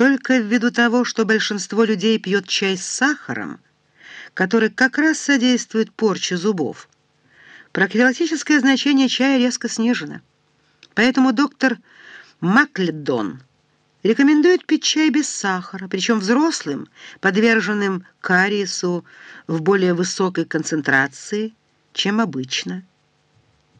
только ввиду того, что большинство людей пьет чай с сахаром, который как раз содействует порче зубов, профилактическое значение чая резко снижено. Поэтому доктор Макледон рекомендует пить чай без сахара, причем взрослым, подверженным кариесу в более высокой концентрации, чем обычно.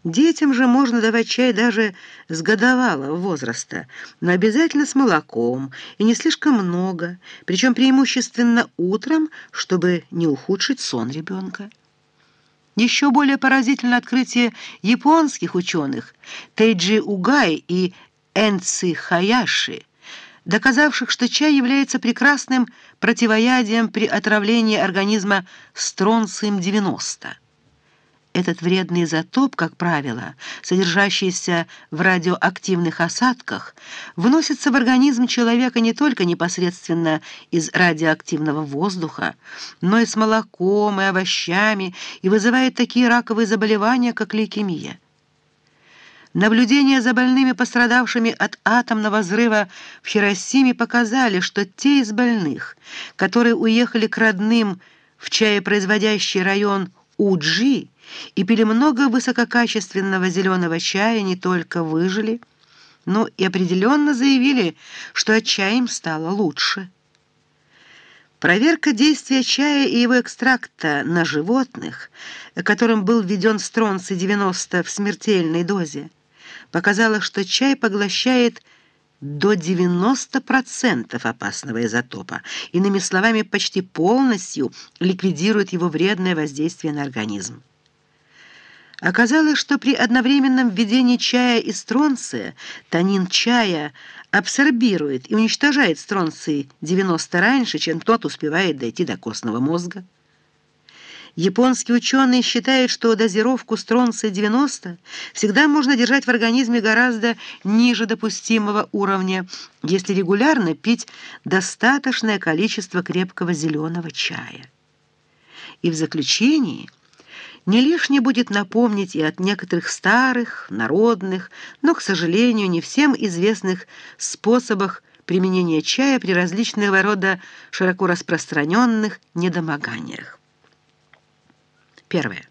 Детям же можно давать чай даже с годовалого возраста, но обязательно с молоком и не слишком много, причем преимущественно утром, чтобы не ухудшить сон ребенка. Еще более поразительно открытие японских ученых Тейджи Угай и Энци Хаяши, доказавших, что чай является прекрасным противоядием при отравлении организма стронцием-90. Этот вредный изотоп, как правило, содержащийся в радиоактивных осадках, выносится в организм человека не только непосредственно из радиоактивного воздуха, но и с молоком и овощами и вызывает такие раковые заболевания, как лейкемия. Наблюдения за больными, пострадавшими от атомного взрыва в Хиросиме, показали, что те из больных, которые уехали к родным в чаепроизводящий район Уджи, и пили много высококачественного зеленого чая, не только выжили, но и определенно заявили, что от чая им стало лучше. Проверка действия чая и его экстракта на животных, которым был введен стронций-90 в смертельной дозе, показала, что чай поглощает до 90% опасного изотопа, иными словами, почти полностью ликвидирует его вредное воздействие на организм. Оказалось, что при одновременном введении чая и стронция танин чая абсорбирует и уничтожает стронций 90 раньше, чем тот успевает дойти до костного мозга. Японские ученые считают, что дозировку стронция-90 всегда можно держать в организме гораздо ниже допустимого уровня, если регулярно пить достаточное количество крепкого зеленого чая. И в заключении – не лишне будет напомнить и от некоторых старых, народных, но, к сожалению, не всем известных способах применения чая при различного рода широко распространенных недомоганиях. Первое.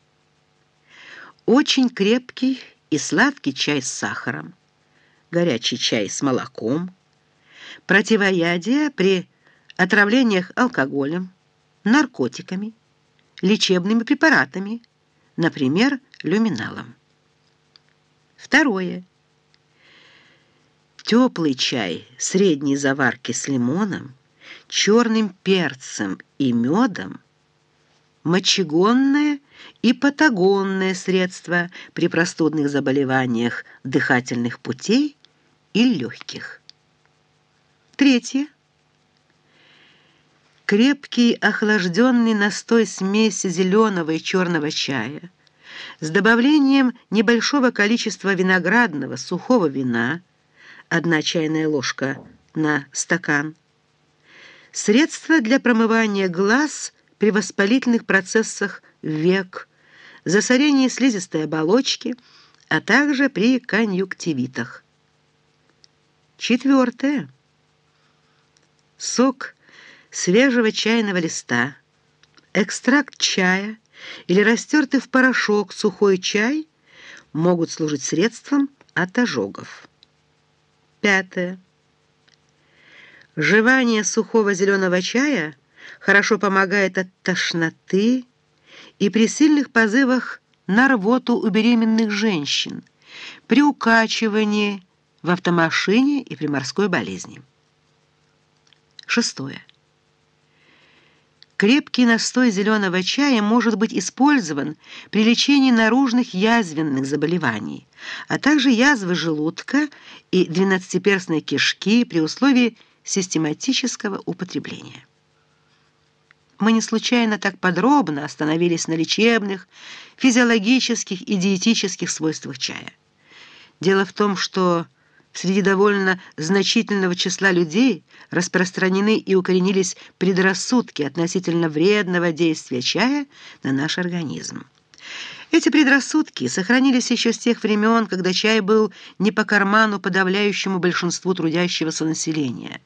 Очень крепкий и сладкий чай с сахаром, горячий чай с молоком, противоядие при отравлениях алкоголем, наркотиками, лечебными препаратами, например, люминалом. Второе. Теплый чай средней заварки с лимоном, черным перцем и медом – мочегонное и патагонное средство при простудных заболеваниях дыхательных путей и легких. Третье. Крепкий охлажденный настой смеси зеленого и черного чая с добавлением небольшого количества виноградного сухого вина, одна чайная ложка на стакан, средства для промывания глаз при воспалительных процессах век, засорении слизистой оболочки, а также при конъюнктивитах. Четвертое. Сок свежего чайного листа, экстракт чая или растертый в порошок сухой чай могут служить средством от ожогов. Пятое. Жевание сухого зеленого чая хорошо помогает от тошноты и при сильных позывах на рвоту у беременных женщин, при укачивании в автомашине и при морской болезни. Шестое. Крепкий настой зеленого чая может быть использован при лечении наружных язвенных заболеваний, а также язвы желудка и двенадцатиперстной кишки при условии систематического употребления. Мы не случайно так подробно остановились на лечебных, физиологических и диетических свойствах чая. Дело в том, что Среди довольно значительного числа людей распространены и укоренились предрассудки относительно вредного действия чая на наш организм. Эти предрассудки сохранились еще с тех времен, когда чай был не по карману подавляющему большинству трудящегося населения.